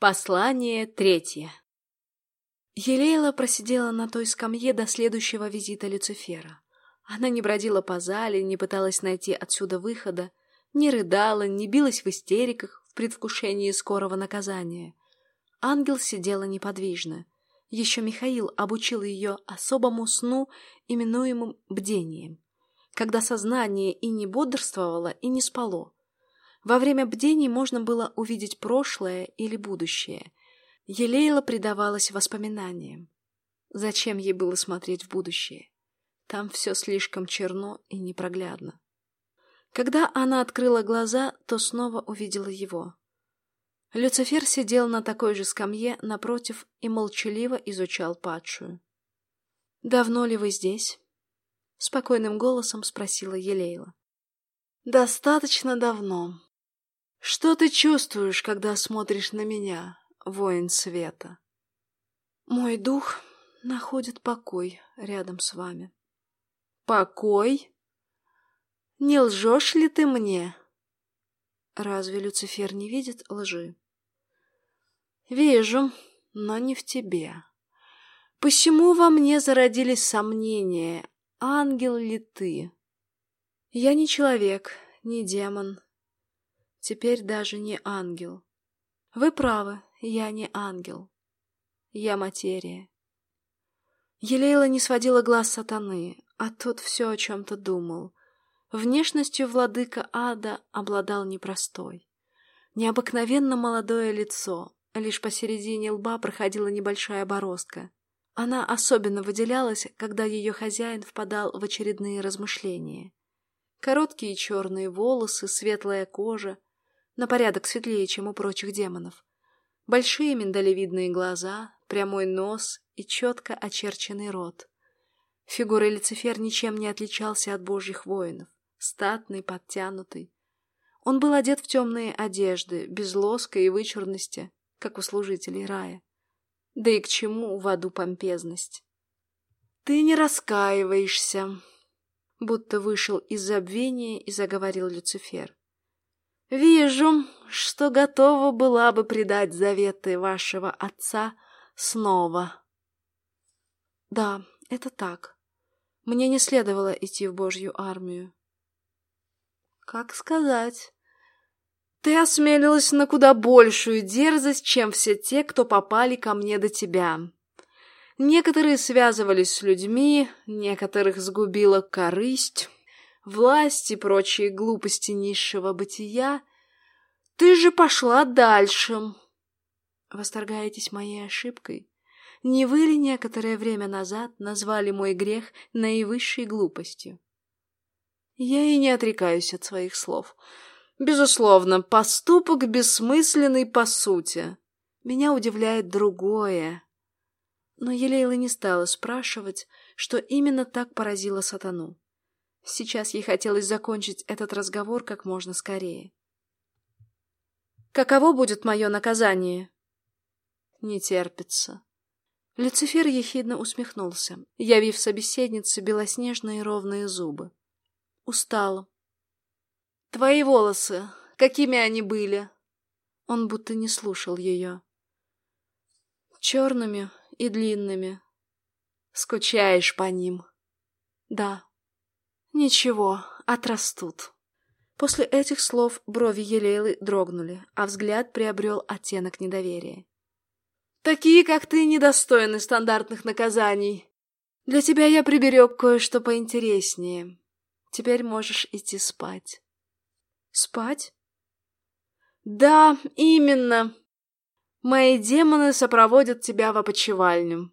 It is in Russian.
Послание третье. Елейла просидела на той скамье до следующего визита Люцифера. Она не бродила по зале, не пыталась найти отсюда выхода, не рыдала, не билась в истериках в предвкушении скорого наказания. Ангел сидела неподвижно. Еще Михаил обучил ее особому сну, именуемым бдением, когда сознание и не бодрствовало, и не спало. Во время бдений можно было увидеть прошлое или будущее. Елейла предавалась воспоминаниям. Зачем ей было смотреть в будущее? Там все слишком черно и непроглядно. Когда она открыла глаза, то снова увидела его. Люцифер сидел на такой же скамье напротив и молчаливо изучал падшую. «Давно ли вы здесь?» — спокойным голосом спросила Елейла. «Достаточно давно. Что ты чувствуешь, когда смотришь на меня, воин света? Мой дух находит покой рядом с вами. Покой? Не лжешь ли ты мне? Разве Люцифер не видит лжи? Вижу, но не в тебе. Почему во мне зародились сомнения, ангел ли ты? Я не человек, не демон, Теперь даже не ангел. Вы правы, я не ангел. Я материя. Елейла не сводила глаз сатаны, а тот все о чем-то думал. Внешностью владыка ада обладал непростой. Необыкновенно молодое лицо, лишь посередине лба проходила небольшая бороздка. Она особенно выделялась, когда ее хозяин впадал в очередные размышления. Короткие черные волосы, светлая кожа, на порядок светлее, чем у прочих демонов. Большие миндалевидные глаза, прямой нос и четко очерченный рот. Фигурой Люцифер ничем не отличался от божьих воинов. Статный, подтянутый. Он был одет в темные одежды, без лоска и вычурности, как у служителей рая. Да и к чему в аду помпезность? «Ты не раскаиваешься», будто вышел из забвения и заговорил Люцифер. Вижу, что готова была бы предать заветы вашего отца снова. Да, это так. Мне не следовало идти в Божью армию. Как сказать? Ты осмелилась на куда большую дерзость, чем все те, кто попали ко мне до тебя. Некоторые связывались с людьми, некоторых сгубила корысть, власть и прочие глупости низшего бытия, ты же пошла дальше. Восторгаетесь моей ошибкой? Не вы ли некоторое время назад назвали мой грех наивысшей глупостью? Я и не отрекаюсь от своих слов. Безусловно, поступок бессмысленный по сути. Меня удивляет другое. Но Елейла не стала спрашивать, что именно так поразило сатану. Сейчас ей хотелось закончить этот разговор как можно скорее. «Каково будет мое наказание?» «Не терпится». Люцифер ехидно усмехнулся, явив собеседнице белоснежные ровные зубы. Устала. «Твои волосы, какими они были?» Он будто не слушал ее. «Черными и длинными. Скучаешь по ним?» «Да». Ничего, отрастут. После этих слов брови Елейлы дрогнули, а взгляд приобрел оттенок недоверия. Такие, как ты, недостойны стандартных наказаний. Для тебя я приберег кое-что поинтереснее. Теперь можешь идти спать. Спать? Да, именно. Мои демоны сопроводят тебя в опочивальню.